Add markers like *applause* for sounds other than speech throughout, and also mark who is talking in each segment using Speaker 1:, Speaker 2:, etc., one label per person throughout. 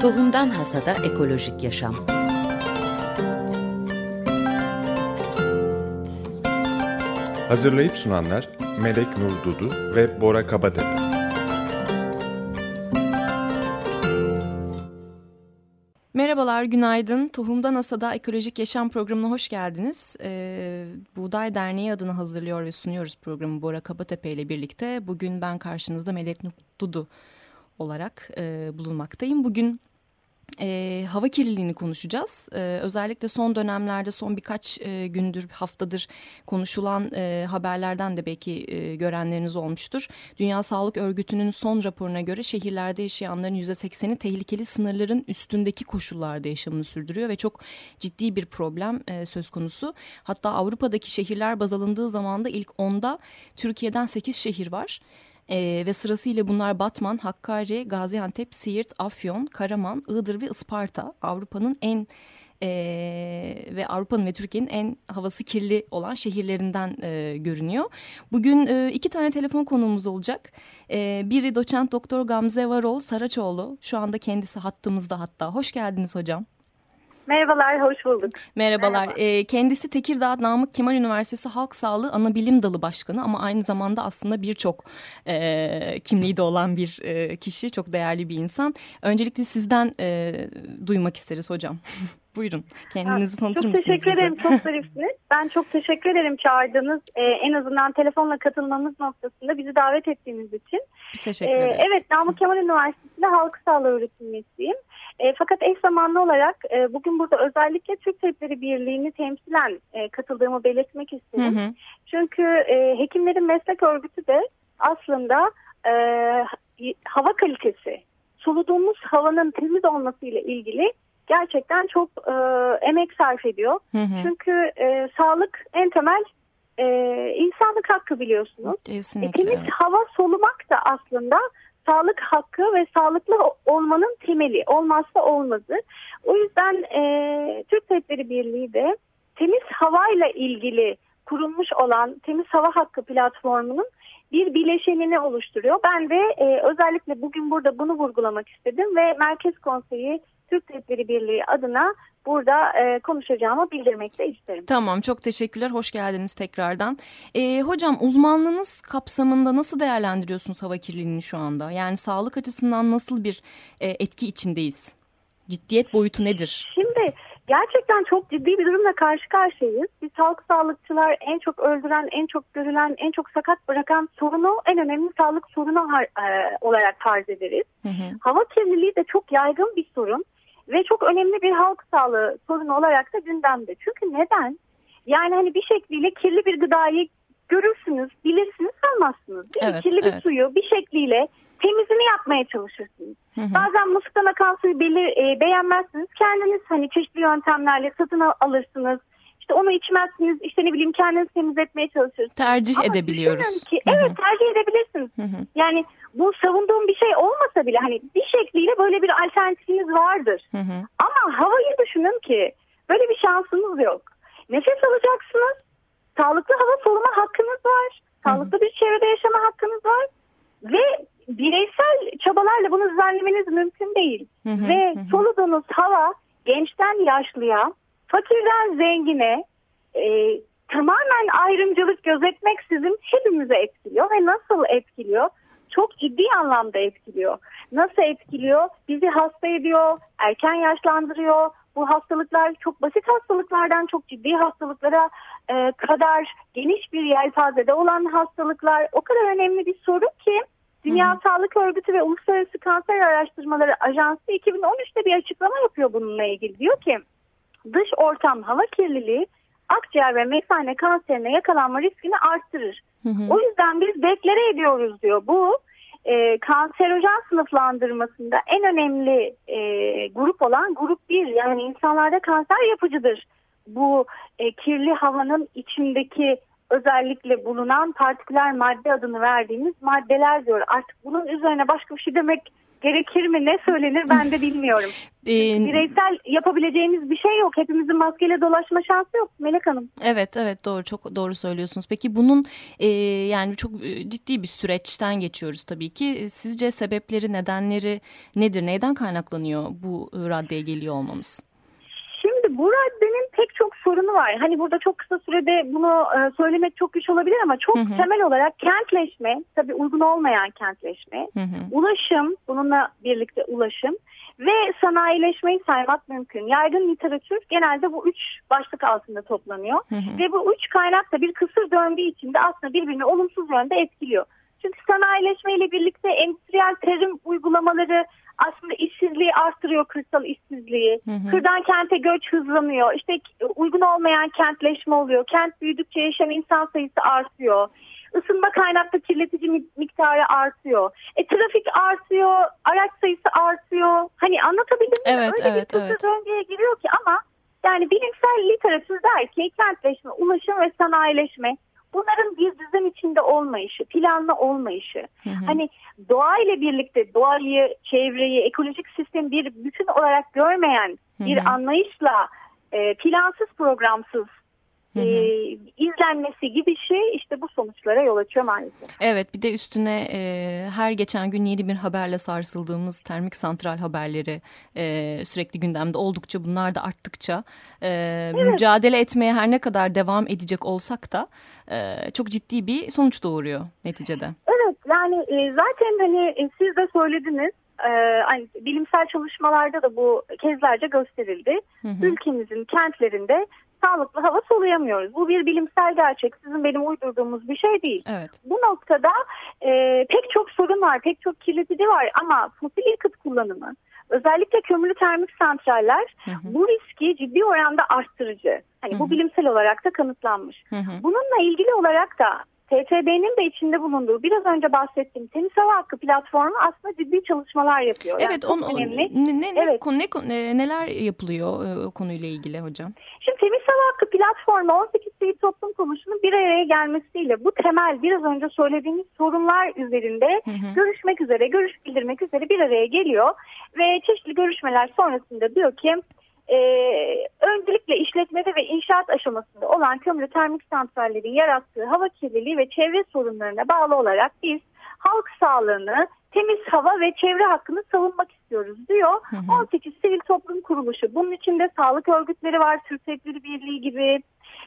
Speaker 1: Tohumdan Hasada Ekolojik Yaşam
Speaker 2: Hazırlayıp sunanlar Melek Nur Dudu ve Bora Kabadepe.
Speaker 3: Merhabalar, günaydın. Tohumda NASA'da Ekolojik Yaşam programına hoş geldiniz. Ee, Buğday Derneği adına hazırlıyor ve sunuyoruz programı Bora Kabatepe ile birlikte. Bugün ben karşınızda Melek Nur Dudu olarak e, bulunmaktayım. Bugün e, hava kirliliğini konuşacağız. E, özellikle son dönemlerde son birkaç e, gündür haftadır konuşulan e, haberlerden de belki e, görenleriniz olmuştur. Dünya Sağlık Örgütü'nün son raporuna göre şehirlerde yaşayanların %80'i tehlikeli sınırların üstündeki koşullarda yaşamını sürdürüyor ve çok ciddi bir problem e, söz konusu. Hatta Avrupa'daki şehirler baz alındığı zaman da ilk 10'da Türkiye'den 8 şehir var. Ee, ve sırasıyla bunlar Batman, Hakkari, Gaziantep, Siirt, Afyon, Karaman, Iğdır ve Isparta. Avrupa'nın en e, ve Avrupa'nın ve Türkiye'nin en havası kirli olan şehirlerinden e, görünüyor. Bugün e, iki tane telefon konuğumuz olacak. E, biri doçent doktor Gamze Varol Saraçoğlu. Şu anda kendisi hattımızda hatta. Hoş geldiniz hocam.
Speaker 4: Merhabalar, hoş bulduk.
Speaker 3: Merhabalar. Merhaba. E, kendisi Tekirdağ Namık Kemal Üniversitesi Halk Sağlığı Anabilim Dalı Başkanı ama aynı zamanda aslında birçok e, kimliği de olan bir e, kişi, çok değerli bir insan. Öncelikle sizden e, duymak isteriz hocam. *laughs* Buyurun, kendinizi tanıtır
Speaker 4: çok
Speaker 3: mısınız
Speaker 4: Çok teşekkür ederim, çok *laughs* zarifsiniz. ben çok teşekkür ederim çağırdığınız, e, en azından telefonla katılmamız noktasında bizi davet ettiğiniz için.
Speaker 3: Biz teşekkür ederiz.
Speaker 4: E, evet, Namık Kemal Üniversitesi'nde Halk Sağlığı öğretim üyesiyim. E, fakat eş zamanlı olarak e, bugün burada özellikle Türk Tabipleri Birliği'ni temsilen e, katıldığımı belirtmek istiyorum. Hı hı. Çünkü e, hekimlerin meslek örgütü de aslında e, hava kalitesi, soluduğumuz havanın temiz olması ile ilgili gerçekten çok e, emek sarf ediyor. Hı hı. Çünkü e, sağlık en temel e, insanlık hakkı biliyorsunuz.
Speaker 3: Kesinlikle.
Speaker 4: E, temiz hava solumak da aslında sağlık hakkı ve sağlıklı olmanın temeli olmazsa olmazı. O yüzden e, Türk Tabipleri Birliği de temiz havayla ilgili kurulmuş olan Temiz Hava Hakkı platformunun bir bileşenini oluşturuyor. Ben de e, özellikle bugün burada bunu vurgulamak istedim ve Merkez Konseyi Türk Tabipleri Birliği adına burada e, konuşacağımı bildirmek de isterim.
Speaker 3: Tamam çok teşekkürler. Hoş geldiniz tekrardan. E, hocam uzmanlığınız kapsamında nasıl değerlendiriyorsunuz hava kirliliğini şu anda? Yani sağlık açısından nasıl bir e, etki içindeyiz? Ciddiyet boyutu nedir?
Speaker 4: Şimdi gerçekten çok ciddi bir durumla karşı karşıyayız. Biz halk sağlıkçılar en çok öldüren, en çok görülen, en çok sakat bırakan sorunu en önemli sağlık sorunu e, olarak farz ederiz. Hı hı. Hava kirliliği de çok yaygın bir sorun ve çok önemli bir halk sağlığı sorunu olarak da gündemde. Çünkü neden? Yani hani bir şekliyle kirli bir gıdayı görürsünüz, bilirsiniz, almazsınız. Değil evet, Kirli bir evet. suyu bir şekliyle temizini yapmaya çalışırsınız. Hı hı. Bazen musluktan akan suyu belir, e, beğenmezsiniz. Kendiniz hani çeşitli yöntemlerle satın alırsınız. İşte onu içmezsiniz. İşte ne bileyim kendiniz temizletmeye çalışırsınız.
Speaker 3: Tercih Ama edebiliyoruz.
Speaker 4: Ki, hı hı. Evet tercih edebilirsiniz. Hı hı. Yani bu savunduğum bir şey olmasa bile hani bir şekliyle böyle bir alternatifiniz vardır. Hı hı. Ama havayı düşünün ki böyle bir şansınız yok. Nefes alacaksınız. Sağlıklı hava soluma hakkınız var. Sağlıklı hı hı. bir çevrede yaşama hakkınız var. Ve bireysel çabalarla bunu düzenlemeniz mümkün değil. Hı hı, Ve hı. soluduğunuz hava gençten yaşlıya, fakirden zengine e, tamamen ayrımcılık gözetmeksizin hepimize etkiliyor. Ve nasıl etkiliyor? Çok ciddi anlamda etkiliyor. Nasıl etkiliyor? Bizi hasta ediyor, erken yaşlandırıyor. Bu hastalıklar çok basit hastalıklardan çok ciddi hastalıklara e, kadar geniş bir yelpazede olan hastalıklar o kadar önemli bir soru ki Dünya Hı. Sağlık Örgütü ve Uluslararası Kanser Araştırmaları Ajansı 2013'te bir açıklama yapıyor bununla ilgili. Diyor ki dış ortam hava kirliliği akciğer ve mesane kanserine yakalanma riskini arttırır. Hı hı. O yüzden biz deklare ediyoruz diyor. Bu e, kanserojen sınıflandırmasında en önemli e, grup olan grup 1 yani insanlarda kanser yapıcıdır. Bu e, kirli havanın içindeki özellikle bulunan partiküler madde adını verdiğimiz maddeler diyor. Artık bunun üzerine başka bir şey demek gerekir mi ne söylenir ben de bilmiyorum. *laughs* Ee, Bireysel yapabileceğimiz bir şey yok. Hepimizin maskeyle dolaşma şansı yok Melek Hanım.
Speaker 3: Evet evet doğru çok doğru söylüyorsunuz. Peki bunun e, yani çok e, ciddi bir süreçten geçiyoruz tabii ki. Sizce sebepleri nedenleri nedir? Neyden kaynaklanıyor bu raddeye geliyor olmamız?
Speaker 4: Şimdi bu raddenin pek çok sorunu var. Hani burada çok kısa sürede bunu e, söylemek çok güç olabilir ama çok hı hı. temel olarak kentleşme, tabii uygun olmayan kentleşme, hı hı. ulaşım, bununla birlikte ulaşım ve sanayileşmeyi saymak mümkün. Yaygın literatür genelde bu üç başlık altında toplanıyor. Hı hı. Ve bu üç kaynak da bir kısır döndüğü için de aslında birbirini olumsuz yönde etkiliyor. Çünkü sanayileşmeyle birlikte endüstriyel tarım uygulamaları aslında işsizliği arttırıyor kırsal işsizliği. Hı hı. Kırdan kente göç hızlanıyor. İşte uygun olmayan kentleşme oluyor. Kent büyüdükçe yaşayan insan sayısı artıyor. Isınma kaynaklı kirletici miktarı artıyor. E trafik artıyor, araç sayısı artıyor. Hani anlatabildim mi?
Speaker 3: Evet,
Speaker 4: Öyle
Speaker 3: evet,
Speaker 4: bir
Speaker 3: evet.
Speaker 4: döngüye giriyor ki ama yani bilimsel literatür der ki kentleşme, ulaşım ve sanayileşme bunların bir düzen içinde olmayışı, planlı olmayışı. Hı hı. Hani doğayla birlikte doğayı, çevreyi, ekolojik sistemi bir bütün olarak görmeyen hı hı. bir anlayışla e, plansız programsız Hı hı. E, izlenmesi gibi şey işte bu sonuçlara yol açıyor maalesef.
Speaker 3: Evet bir de üstüne e, her geçen gün yeni bir haberle sarsıldığımız termik santral haberleri e, sürekli gündemde oldukça bunlar da arttıkça e, evet. mücadele etmeye her ne kadar devam edecek olsak da e, çok ciddi bir sonuç doğuruyor neticede.
Speaker 4: Evet yani e, zaten hani e, siz de söylediniz hani bilimsel çalışmalarda da bu kezlerce gösterildi. Hı hı. Ülkemizin kentlerinde sağlıklı hava soluyamıyoruz. Bu bir bilimsel gerçek. Sizin benim uydurduğumuz bir şey değil.
Speaker 3: Evet.
Speaker 4: Bu noktada e, pek çok sorun var, pek çok kirletici var ama fosil yakıt kullanımı, özellikle kömürlü termik santraller hı hı. bu riski ciddi oranda arttırıcı. Hani hı hı. bu bilimsel olarak da kanıtlanmış. Hı hı. Bununla ilgili olarak da TTB'nin de içinde bulunduğu biraz önce bahsettiğim Temiz Hava Hakkı platformu aslında ciddi çalışmalar yapıyor.
Speaker 3: Evet, yani on, önemli. Ne, ne, evet. ne, ne, neler yapılıyor e, o konuyla ilgili hocam?
Speaker 4: Şimdi Temiz Hava Hakkı platformu 18 sivil toplum kuruluşunun bir araya gelmesiyle bu temel biraz önce söylediğimiz sorunlar üzerinde hı hı. görüşmek üzere, görüş bildirmek üzere bir araya geliyor ve çeşitli görüşmeler sonrasında diyor ki e, öncelikle işletmede ve inşaat aşamasında olan kömürlü termik santrallerin yarattığı hava kirliliği ve çevre sorunlarına bağlı olarak biz halk sağlığını, temiz hava ve çevre hakkını savunmak istiyoruz diyor. Hı hı. 18 sivil toplum kuruluşu. Bunun içinde sağlık örgütleri var, Türk Tabipleri Birliği gibi,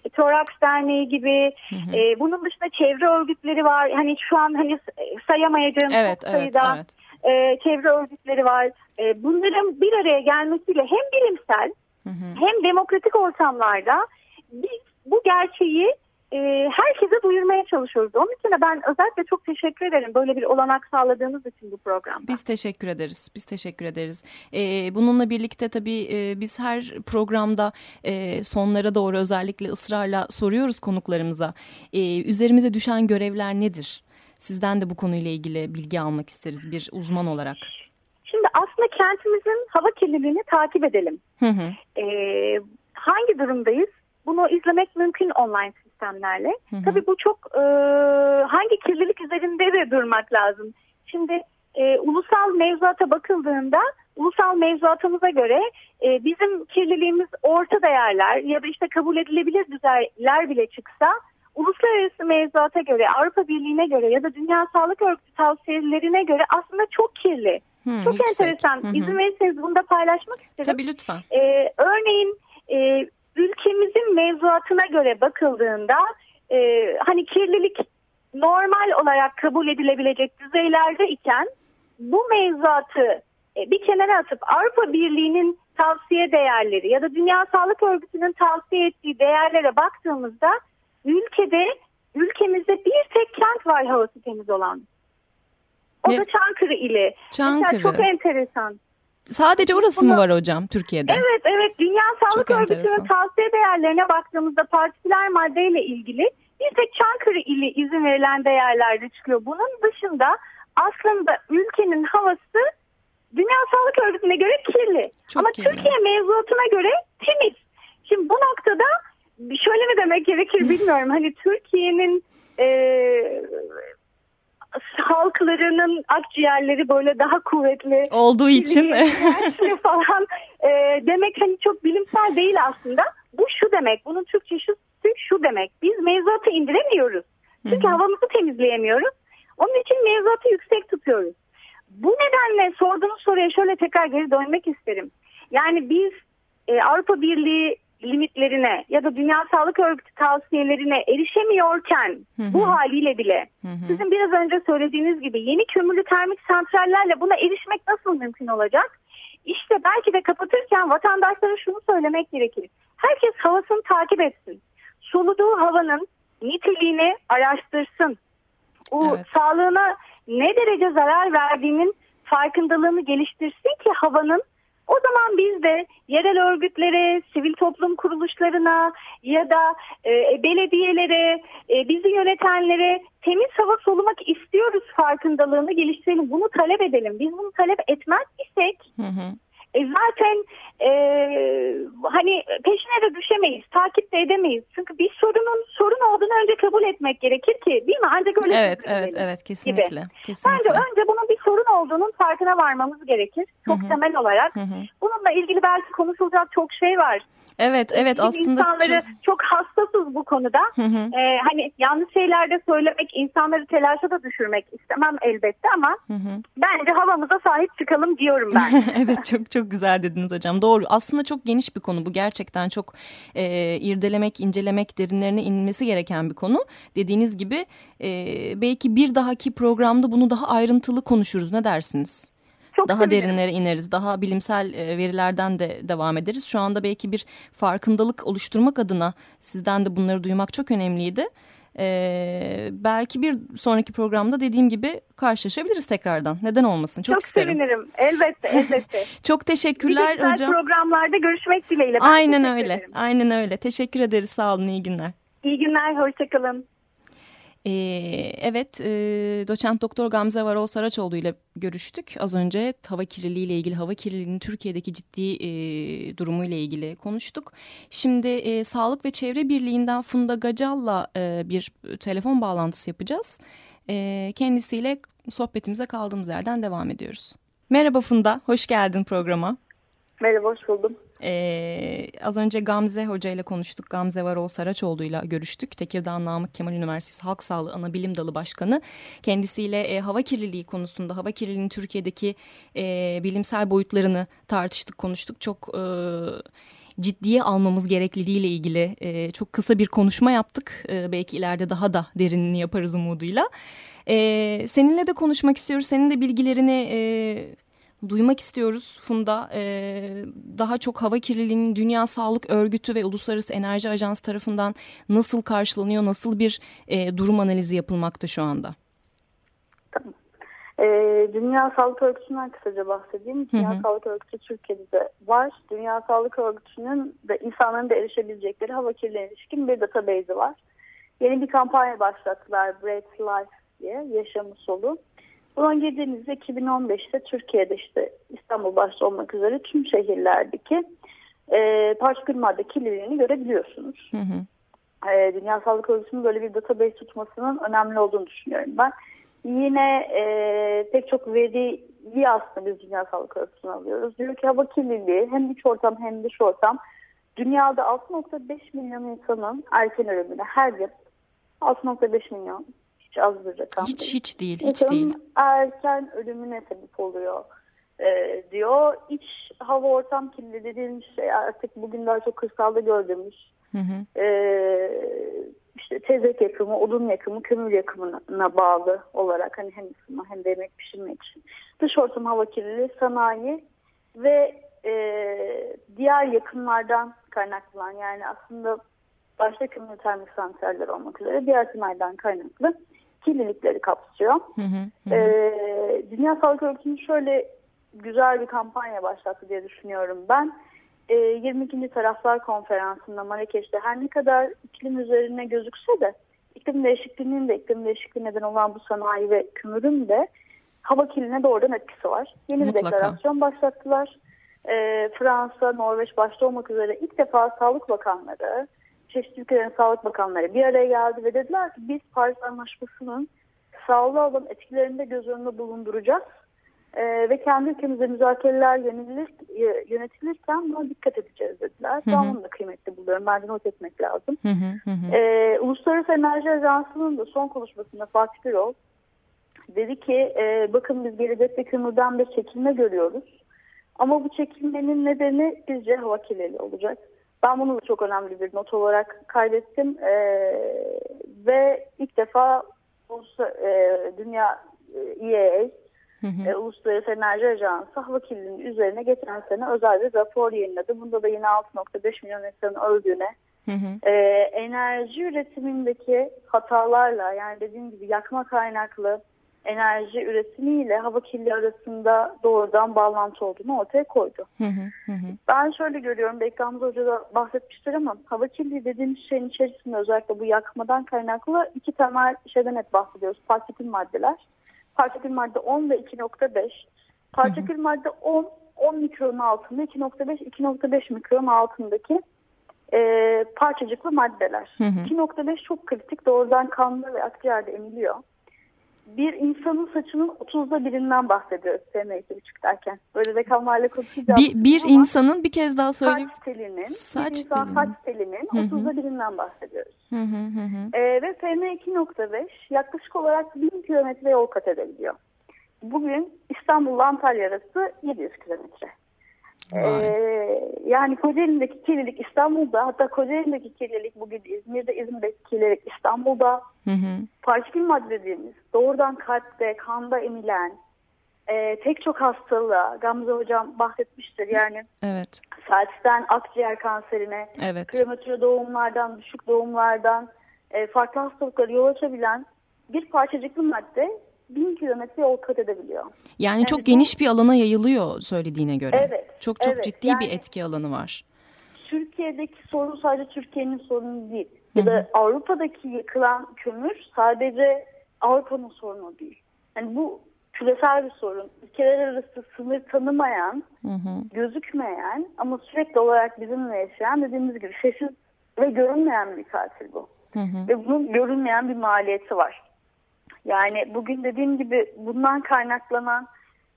Speaker 4: e, Toraks Derneği gibi. Hı hı. E, bunun dışında çevre örgütleri var. Hani şu an hani sayamayacağım
Speaker 3: evet,
Speaker 4: çok sayıda. Evet, evet e, çevre örgütleri var. E, bunların bir araya gelmesiyle hem bilimsel hı hı. hem demokratik ortamlarda biz bu gerçeği e, herkese duyurmaya çalışıyoruz. Onun için de ben özellikle çok teşekkür ederim böyle bir olanak sağladığınız için bu programda.
Speaker 3: Biz teşekkür ederiz. Biz teşekkür ederiz. Ee, bununla birlikte tabii e, biz her programda e, sonlara doğru özellikle ısrarla soruyoruz konuklarımıza. E, üzerimize düşen görevler nedir? Sizden de bu konuyla ilgili bilgi almak isteriz bir uzman olarak.
Speaker 4: Şimdi aslında kentimizin hava kirliliğini takip edelim. Hı hı. Ee, hangi durumdayız? Bunu izlemek mümkün online sistemlerle. Hı hı. Tabii bu çok e, hangi kirlilik üzerinde de durmak lazım. Şimdi e, ulusal mevzuata bakıldığında ulusal mevzuatımıza göre e, bizim kirliliğimiz orta değerler ya da işte kabul edilebilir düzeyler bile çıksa uluslararası mevzuata göre, Avrupa Birliği'ne göre ya da Dünya Sağlık Örgütü tavsiyelerine göre aslında çok kirli. Hmm, çok yüksek. enteresan. Hı hı. İzin verirseniz bunu da paylaşmak istedim.
Speaker 3: Tabii lütfen.
Speaker 4: Ee, örneğin e, ülkemizin mevzuatına göre bakıldığında e, hani kirlilik normal olarak kabul edilebilecek düzeylerde iken bu mevzuatı e, bir kenara atıp Avrupa Birliği'nin tavsiye değerleri ya da Dünya Sağlık Örgütü'nün tavsiye ettiği değerlere baktığımızda ülkede ülkemizde bir tek kent var havası temiz olan. O ne? da Çankırı ile.
Speaker 3: Çankırı.
Speaker 4: Mesela çok enteresan.
Speaker 3: Sadece orası Bunu, mı var hocam Türkiye'de?
Speaker 4: Evet evet Dünya Sağlık Örgütü'nün tavsiye değerlerine baktığımızda partiküler maddeyle ilgili bir tek Çankırı ili izin verilen değerlerde çıkıyor. Bunun dışında aslında ülkenin havası Dünya Sağlık Örgütü'ne göre kirli. Çok Ama kirli. Türkiye mevzuatına göre temiz. Şimdi bu noktada şöyle mi demek gerekir bilmiyorum. Hani Türkiye'nin e, halklarının akciğerleri böyle daha kuvvetli
Speaker 3: olduğu için *laughs*
Speaker 4: falan e, demek hani çok bilimsel değil aslında. Bu şu demek. Bunun Türkçesi şu demek. Biz mevzuatı indiremiyoruz. Çünkü Hı-hı. havamızı temizleyemiyoruz. Onun için mevzuatı yüksek tutuyoruz. Bu nedenle sorduğunuz soruya şöyle tekrar geri dönmek isterim. Yani biz e, Avrupa Birliği limitlerine ya da Dünya Sağlık Örgütü tavsiyelerine erişemiyorken hı hı. bu haliyle bile hı hı. sizin biraz önce söylediğiniz gibi yeni kömürlü termik santrallerle buna erişmek nasıl mümkün olacak? İşte belki de kapatırken vatandaşlara şunu söylemek gerekir. Herkes havasını takip etsin. Soluduğu havanın niteliğini araştırsın. O evet. sağlığına ne derece zarar verdiğinin farkındalığını geliştirsin ki havanın o zaman biz de yerel örgütlere, sivil toplum kuruluşlarına ya da e, belediyelere, e, bizi yönetenlere temiz hava solumak istiyoruz farkındalığını geliştirelim. Bunu talep edelim. Biz bunu talep etmez isek hı hı. E zaten e, hani peşine de düşemeyiz, takip de edemeyiz. Çünkü bir sorunun sorun olduğunu önce kabul etmek gerekir ki değil mi? Ancak öyle
Speaker 3: Evet, evet, evet kesinlikle. Gibi.
Speaker 4: kesinlikle. Bence önce bunun bir sorun olduğunun farkına varmamız gerekir. Çok Hı-hı. temel olarak. Hı-hı. Bununla ilgili belki konuşulacak çok şey var.
Speaker 3: Evet, evet Bizim aslında
Speaker 4: insanları çok, çok hassasız bu konuda. Ee, hani yanlış şeyler de söylemek, insanları telaşa da düşürmek istemem elbette ama hı hı. bence havamıza sahip çıkalım diyorum ben. *laughs*
Speaker 3: evet, çok çok güzel dediniz hocam. Doğru. Aslında çok geniş bir konu bu. Gerçekten çok e, irdelemek, incelemek, derinlerine inmesi gereken bir konu. Dediğiniz gibi e, belki bir dahaki programda bunu daha ayrıntılı konuşuruz. Ne dersiniz? Çok daha sevinirim. derinlere ineriz. Daha bilimsel e, verilerden de devam ederiz. Şu anda belki bir farkındalık oluşturmak adına sizden de bunları duymak çok önemliydi. Ee, belki bir sonraki programda dediğim gibi karşılaşabiliriz tekrardan. Neden olmasın? Çok,
Speaker 4: Çok
Speaker 3: isterim.
Speaker 4: sevinirim. Elbette, *laughs* elbette.
Speaker 3: Çok teşekkürler
Speaker 4: bir
Speaker 3: hocam.
Speaker 4: programlarda görüşmek dileğiyle. Ben
Speaker 3: Aynen öyle. Ederim. Aynen öyle. Teşekkür ederiz. Sağ olun. İyi günler.
Speaker 4: İyi günler. Hoşçakalın.
Speaker 3: Ee, evet, e, doçent doktor Gamze Varol Saraçoğlu ile görüştük. Az önce hava kirliliği ile ilgili, hava kirliliğinin Türkiye'deki ciddi e, durumu ile ilgili konuştuk. Şimdi e, Sağlık ve Çevre Birliği'nden Funda Gacal'la e, bir telefon bağlantısı yapacağız. E, kendisiyle sohbetimize kaldığımız yerden devam ediyoruz. Merhaba Funda, hoş geldin programa.
Speaker 5: Merhaba, hoş buldum.
Speaker 3: Ee, az önce Gamze Hoca ile konuştuk. Gamze Varol Saraçoğlu ile görüştük. Tekirdağ Namık Kemal Üniversitesi Halk Sağlığı Anabilim Dalı Başkanı. Kendisiyle e, hava kirliliği konusunda, hava kirliliğinin Türkiye'deki e, bilimsel boyutlarını tartıştık, konuştuk. Çok... E, ciddiye almamız gerekliliğiyle ilgili e, çok kısa bir konuşma yaptık. E, belki ileride daha da derinini yaparız umuduyla. E, seninle de konuşmak istiyoruz. Senin de bilgilerini e, duymak istiyoruz Funda. E, daha çok hava kirliliğinin Dünya Sağlık Örgütü ve Uluslararası Enerji Ajansı tarafından nasıl karşılanıyor, nasıl bir e, durum analizi yapılmakta şu anda?
Speaker 5: Tamam. E, Dünya Sağlık Örgütü'nden kısaca bahsedeyim. Dünya hı hı. Sağlık Örgütü Türkiye'de de var. Dünya Sağlık Örgütü'nün de insanların da erişebilecekleri hava kirliliğine ilişkin bir database'i var. Yeni bir kampanya başlattılar Breathe Life diye, yaşamı solu. Buna girdiğimizde 2015'te Türkiye'de işte İstanbul başta olmak üzere tüm şehirlerdeki e, partikül madde kirliliğini görebiliyorsunuz. Hı hı. E, Dünya Sağlık Örgütü'nün böyle bir database tutmasının önemli olduğunu düşünüyorum ben. Yine e, pek çok veriyi aslında biz Dünya Sağlık Örgütü'nü alıyoruz. Diyor ki hava kirliliği hem iç ortam hem dış ortam dünyada 6.5 milyon insanın erken ölümüne her yıl 6.5 milyon hiç az bir rakam
Speaker 3: hiç, değil. Hiç değil, hiç değil.
Speaker 5: erken ölümüne sebep oluyor e, diyor. İç hava ortam kirliliği dediğimiz şey artık bugün daha çok kırsalda gördüğümüz hı hı. E, işte tezek yakımı, odun yakımı, kömür yakımına bağlı olarak hani hem ısınma hem de yemek pişirmek için. Dış ortam hava kirliliği, sanayi ve e, diğer yakımlardan kaynaklanan yani aslında başta kömür termik santraller olmak üzere diğer sanayiden kaynaklı kirlilikleri kapsıyor. Hı hı, hı. Ee, Dünya Sağlık Örgütü'nün şöyle güzel bir kampanya başlattı diye düşünüyorum ben. Ee, 22. Taraflar Konferansı'nda Marrakeş'te her ne kadar iklim üzerine gözükse de iklim değişikliğinin de iklim değişikliği neden olan bu sanayi ve kömürün de hava kirliliğine doğrudan etkisi var. Yeni Mutlaka. bir deklarasyon başlattılar. Ee, Fransa, Norveç başta olmak üzere ilk defa Sağlık Bakanları, çeşitli ülkelerin sağlık bakanları bir araya geldi ve dediler ki biz Paris Anlaşması'nın sağlığa olan etkilerini de göz önünde bulunduracağız. E, ve kendi ülkemizde müzakereler yönetilir, yönetilirken buna dikkat edeceğiz dediler. Hı hı. Ben da kıymetli buluyorum. Bence not etmek lazım. Hı hı hı. E, Uluslararası Enerji Ajansı'nın da son konuşmasında Fatih Birol dedi ki e, bakın biz gelecekte kömürden bir çekilme görüyoruz. Ama bu çekilmenin nedeni bizce hava kirliliği olacak. Ben bunu da çok önemli bir not olarak kaydettim. E, ve ilk defa e, Dünya e, EAA Hı hı. E, Uluslararası Enerji Ajansı hava kirliliğinin üzerine geçen sene özel bir rapor yayınladı. Bunda da yine 6.5 milyon insanın öldüğüne, hı hı. E, enerji üretimindeki hatalarla yani dediğim gibi yakma kaynaklı enerji üretimiyle hava kirliliği arasında doğrudan bağlantı olduğunu ortaya koydu. Hı hı hı. Ben şöyle görüyorum, belki Hamza Hoca da bahsetmiştir ama hava kirliliği dediğimiz şeyin içerisinde özellikle bu yakmadan kaynaklı iki temel şeyden hep bahsediyoruz. Partikül maddeler Partikül madde 10 ve 2.5. Partikül madde 10, 10 mikron altında 2.5, 2.5 mikron altındaki e, parçacıklı maddeler. 2.5 çok kritik doğrudan kanlı ve akciğerde emiliyor. Bir insanın saçının 30'da birinden bahsediyoruz SM2,5 derken. Böyle rakamlarla konuşacağız.
Speaker 3: Bir, bir insanın bir kez daha söyleyeyim.
Speaker 5: Saç telinin, saç bir insan telinin. saç telinin 30'da birinden bahsediyoruz. Hı hı hı. E, ve FM2.5 yaklaşık olarak 1000 kilometre yol kat edebiliyor. Bugün İstanbul'la Antalya arası 700 kilometre. Ee, yani Kocaeli'ndeki kirlilik İstanbul'da hatta Kocaeli'ndeki kirlilik bugün İzmir'de İzmir'deki kirlilik İstanbul'da hı madde dediğimiz doğrudan kalpte kanda emilen e, tek çok hastalığa Gamze hocam bahsetmiştir yani evet. felçten akciğer kanserine evet. prematüre doğumlardan düşük doğumlardan e, farklı hastalıklara yol açabilen bir parçacıklı madde bin kilometre yol kat edebiliyor. Yani,
Speaker 3: yani çok geniş bir alana yayılıyor söylediğine göre. Evet. Çok çok evet, ciddi yani, bir etki alanı var.
Speaker 5: Türkiye'deki sorun sadece Türkiye'nin sorunu değil. Hı -hı. Ya da Avrupa'daki yıkılan kömür sadece Avrupa'nın sorunu değil. Yani bu küresel bir sorun. Ülkeler arası sınır tanımayan, hı hı. gözükmeyen ama sürekli olarak bizimle yaşayan dediğimiz gibi sessiz ve görünmeyen bir katil bu. Hı hı. Ve bunun görünmeyen bir maliyeti var. Yani bugün dediğim gibi bundan kaynaklanan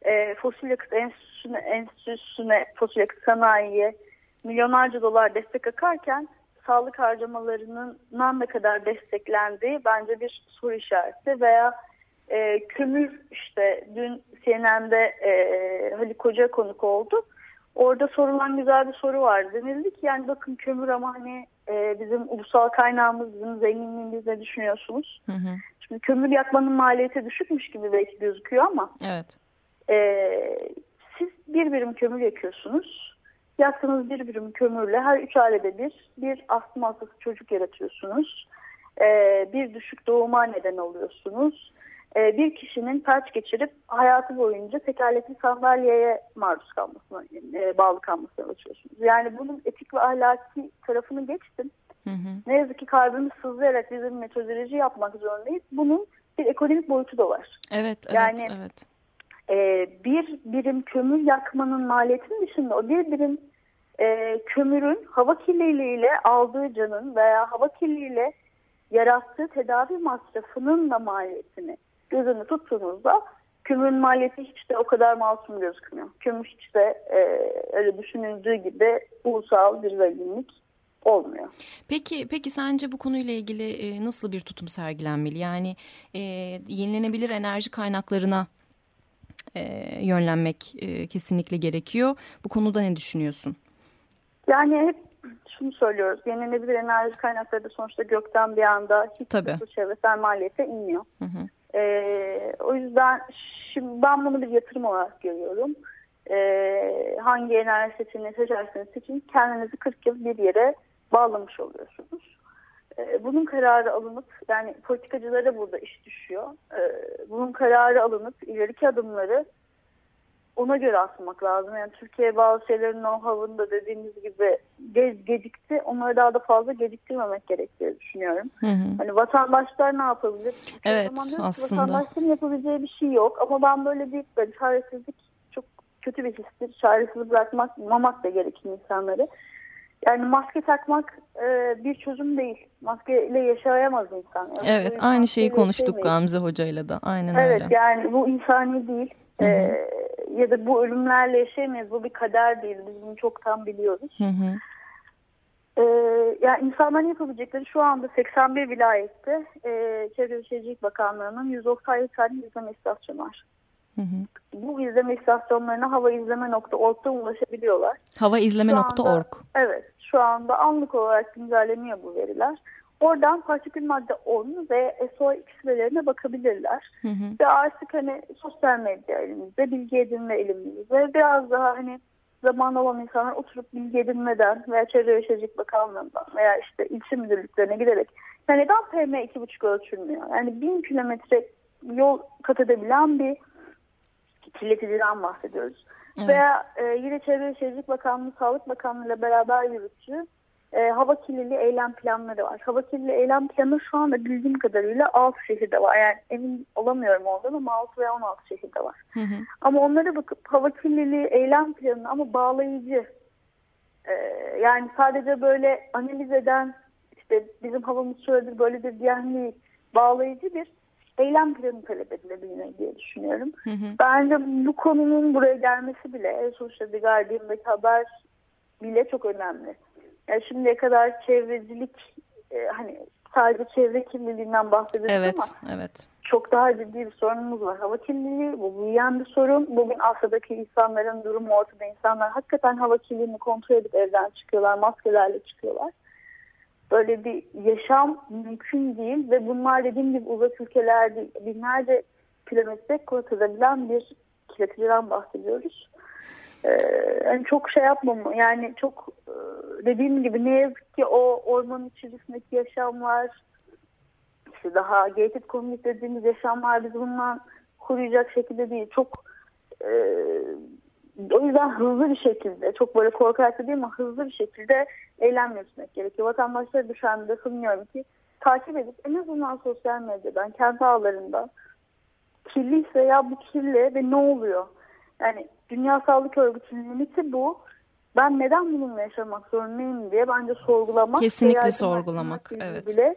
Speaker 5: e, fosil yakıt enstitüsüne, enstitüsüne, fosil yakıt sanayiye milyonlarca dolar destek akarken sağlık harcamalarının ne kadar desteklendiği bence bir soru işareti veya e, kömür işte dün CNN'de e, Haluk Koca konuk oldu. Orada sorulan güzel bir soru var. Denildi ki yani bakın kömür ama hani e, bizim ulusal kaynağımız, bizim zenginliğimiz ne düşünüyorsunuz? Hı hı. Şimdi kömür yakmanın maliyeti düşükmüş gibi belki gözüküyor ama evet. e, siz bir birim kömür yakıyorsunuz. Yaktığınız bir birim kömürle her üç ailede bir bir astım hastası çocuk yaratıyorsunuz. E, bir düşük doğuma neden oluyorsunuz. E, bir kişinin felç geçirip hayatı boyunca tekerlekli sandalyeye maruz kalmasına, e, bağlı kalmasına alışıyorsunuz. Yani bunun etik ve ahlaki tarafını geçtim. Hı hı. Ne yazık ki kalbimiz sızlayarak bizim metodoloji yapmak zorundayız. Bunun bir ekonomik boyutu da var.
Speaker 3: Evet, yani, evet, evet.
Speaker 5: E, bir birim kömür yakmanın maliyetinin dışında o bir birim e, kömürün hava kirliliğiyle aldığı canın veya hava kirliliğiyle yarattığı tedavi masrafının da maliyetini göz önüne tuttuğunuzda kömürün maliyeti hiç de o kadar masum gözükmüyor. Kömür hiç de e, öyle düşünüldüğü gibi ulusal bir zenginlik olmuyor.
Speaker 3: Peki peki sence bu konuyla ilgili e, nasıl bir tutum sergilenmeli? Yani e, yenilenebilir enerji kaynaklarına e, yönlenmek e, kesinlikle gerekiyor. Bu konuda ne düşünüyorsun?
Speaker 5: Yani hep şunu söylüyoruz. Yenilenebilir enerji kaynakları da sonuçta gökten bir anda hiç Tabii. çevresel maliyete inmiyor. Hı hı. E, o yüzden şimdi ben bunu bir yatırım olarak görüyorum. E, hangi enerji seçeneği seçerseniz seçin kendinizi 40 yıl bir yere bağlamış oluyorsunuz. E, bunun kararı alınıp yani politikacılara burada iş düşüyor. E, bunun kararı alınıp ileriki adımları ona göre atmak lazım. Yani Türkiye bazı şeylerin know-how'ını da dediğimiz gibi ge gecikti. Onları daha da fazla geciktirmemek gerektiğini düşünüyorum. Hı hı. Hani vatandaşlar ne yapabilir?
Speaker 3: Evet aslında.
Speaker 5: Vatandaşların yapabileceği bir şey yok. Ama ben böyle bir çaresizlik çok kötü bir histir. Çaresiz bırakmak, mamak da gerekir insanları. Yani maske takmak e, bir çözüm değil. Maskeyle yaşayamaz insan.
Speaker 3: Yani evet aynı şeyi konuştuk Gamze Hoca'yla da. Aynen
Speaker 5: evet,
Speaker 3: öyle.
Speaker 5: Evet yani bu insani değil. Hı hı. E, ya da bu ölümlerle yaşayamayız. Bu bir kader değil. Biz bunu çoktan biliyoruz. Hı hı. Ee, yani insanların yapabilecekleri şu anda 81 vilayette e, Çevre Şehircilik Bakanlığı'nın 197 tane izleme istasyonu var. Hı hı. Bu izleme istasyonlarına havaizleme.org'da ulaşabiliyorlar.
Speaker 3: Havaizleme.org
Speaker 5: Evet. Şu anda anlık olarak güncelleniyor bu veriler. Oradan partikül madde 10 ve SOx verilerine bakabilirler. Hı hı. Ve artık hani sosyal medya elimizde, bilgi edinme elimizde. Biraz daha hani zaman olan insanlar oturup bilgi edinmeden veya Çevre ve Şehircilik Bakanlığı'ndan veya işte ilçe müdürlüklerine giderek yani neden PM2,5 ölçülmüyor? Yani bin kilometre yol kat edebilen bir kirleticiden bahsediyoruz. Evet. Veya e, yine Çevre Şehircilik Bakanlığı, Sağlık Bakanlığı ile beraber yürüttüğü e, hava kirliliği eylem planları var. Hava kirliliği eylem planı şu anda bildiğim kadarıyla 6 şehirde var. Yani emin olamıyorum ondan ama 6 veya 16 şehirde var. Hı hı. Ama onlara bakıp hava kirliliği eylem planı ama bağlayıcı. E, yani sadece böyle analiz eden işte bizim havamız şöyledir böyledir diyen değil. Bağlayıcı bir eylem planı talep edilebilir diye düşünüyorum. Hı hı. Bence bu konunun buraya gelmesi bile sonuçta The Guardian'daki haber bile çok önemli. Yani şimdiye kadar çevrecilik e, hani sadece çevre kirliliğinden bahsediyoruz
Speaker 3: evet,
Speaker 5: ama
Speaker 3: evet.
Speaker 5: çok daha ciddi bir sorunumuz var. Hava kirliliği bu büyüyen bir sorun. Bugün Asya'daki insanların durumu ortada. İnsanlar hakikaten hava kirliliğini kontrol edip evden çıkıyorlar. Maskelerle çıkıyorlar. Böyle bir yaşam mümkün değil ve bunlar dediğim gibi uzak ülkelerde binlerce kilometre kat edebilen bir kirleticiden bahsediyoruz. Ee, yani çok şey yapmam yani çok e, dediğim gibi ne yazık ki o ormanın içerisindeki yaşamlar işte daha gated community dediğimiz yaşamlar biz bundan koruyacak şekilde değil çok e, o yüzden hızlı bir şekilde çok böyle korkarak değil ama hızlı bir şekilde eylem yürütmek gerekiyor. Vatandaşlara düşen de sanıyorum ki takip edip en azından sosyal medyadan kendi ağlarında kirliyse ya bu kirli ve ne oluyor? Yani Dünya Sağlık Örgütü'nün limiti bu. Ben neden bununla yaşamak zorundayım diye bence sorgulamak.
Speaker 3: Kesinlikle sorgulamak. Evet.
Speaker 5: Bile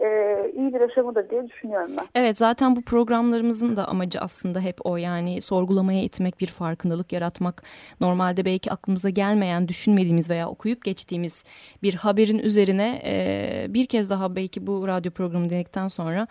Speaker 5: e, iyi bir aşamadır diye düşünüyorum ben.
Speaker 3: Evet zaten bu programlarımızın da amacı aslında hep o yani sorgulamaya itmek bir farkındalık yaratmak. Normalde belki aklımıza gelmeyen düşünmediğimiz veya okuyup geçtiğimiz bir haberin üzerine e, bir kez daha belki bu radyo programı denedikten sonra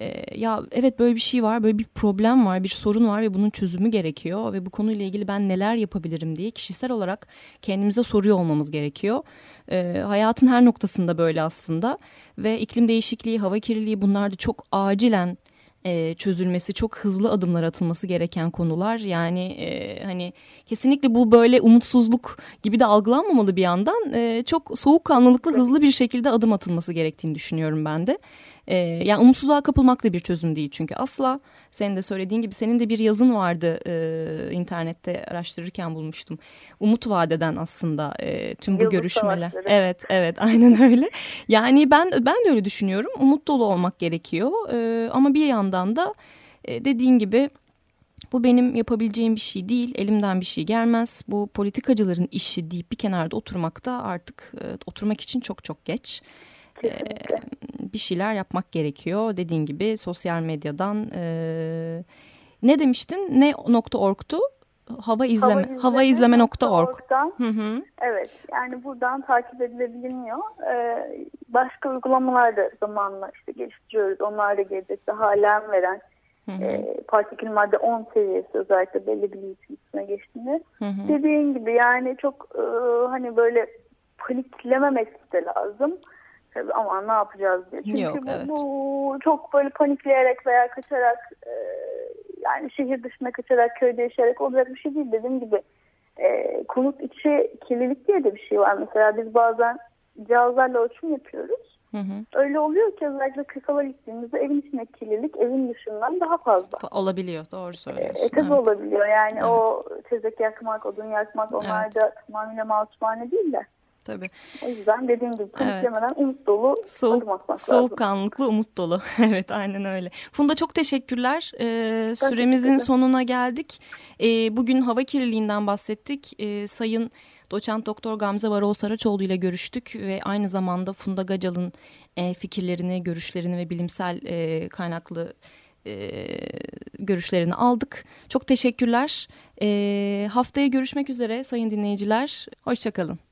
Speaker 3: e, ya evet böyle bir şey var, böyle bir problem var, bir sorun var ve bunun çözümü gerekiyor ve bu konuyla ilgili ben neler yapabilirim diye kişisel olarak kendimize soruyor olmamız gerekiyor. E, hayatın her noktasında böyle aslında ve iklim değişikliği, hava kirliliği bunlar da çok acilen e, çözülmesi, çok hızlı adımlar atılması gereken konular. Yani e, hani kesinlikle bu böyle umutsuzluk gibi de algılanmamalı bir yandan. E, çok soğukkanlılıkla hızlı bir şekilde adım atılması gerektiğini düşünüyorum ben de. E, yani umutsuzluğa kapılmak da bir çözüm değil çünkü asla senin de söylediğin gibi senin de bir yazın vardı e, internette araştırırken bulmuştum. Umut vadeden aslında e, tüm bu Yıldız görüşmeler. Savaşları. Evet evet *laughs* aynen öyle. Yani ben ben de öyle düşünüyorum. Umut dolu olmak gerekiyor e, ama bir yandan da e, dediğin gibi bu benim yapabileceğim bir şey değil, elimden bir şey gelmez. Bu politikacıların işi deyip bir kenarda oturmakta artık e, oturmak için çok çok geç.
Speaker 5: Kesinlikle.
Speaker 3: bir şeyler yapmak gerekiyor. Dediğin gibi sosyal medyadan e, ne demiştin? Ne nokta org'tu? Hava izleme hava izleme nokta org.
Speaker 5: Hı hı. Evet. Yani buradan takip edilebiliyor. Ee, başka uygulamalar da zamanla işte geliştiriyoruz. Onlar da gelecekte halen veren Hı hı. E, partikül madde 10 seviyesi özellikle belli bir limitin geçtiğinde. Hı hı. Dediğin gibi yani çok e, hani böyle paniklememek de lazım. Tabii ama ne yapacağız diye. Çünkü Yok, bu, evet. bu çok böyle panikleyerek veya kaçarak e, yani şehir dışına kaçarak köyde yaşayarak olacak bir şey değil. Dediğim gibi e, konut içi kirlilik diye de bir şey var. Mesela biz bazen cihazlarla ölçüm yapıyoruz. Hı hı. Öyle oluyor ki özellikle kırsala gittiğimizde evin içindeki kirlilik evin dışından daha fazla.
Speaker 3: Olabiliyor doğru söylüyorsun.
Speaker 5: E, tabii evet. olabiliyor yani evet. o tezek yakmak, odun yakmak onlar evet. da tamamıyla masumane değil de.
Speaker 3: Tabii.
Speaker 5: O yüzden dediğim gibi paniklemeden evet. umut dolu
Speaker 3: Soğuk, adım atmak Soğukkanlıklı umut dolu. *laughs* evet aynen öyle. Funda çok teşekkürler. Ee, süremizin sonuna geldik. Ee, bugün hava kirliliğinden bahsettik. Ee, Sayın Doçent Doktor Gamze Varol Saraçoğlu ile görüştük ve aynı zamanda Funda Gacal'ın e, fikirlerini, görüşlerini ve bilimsel e, kaynaklı e, görüşlerini aldık. Çok teşekkürler. E, haftaya görüşmek üzere sayın dinleyiciler. Hoşçakalın.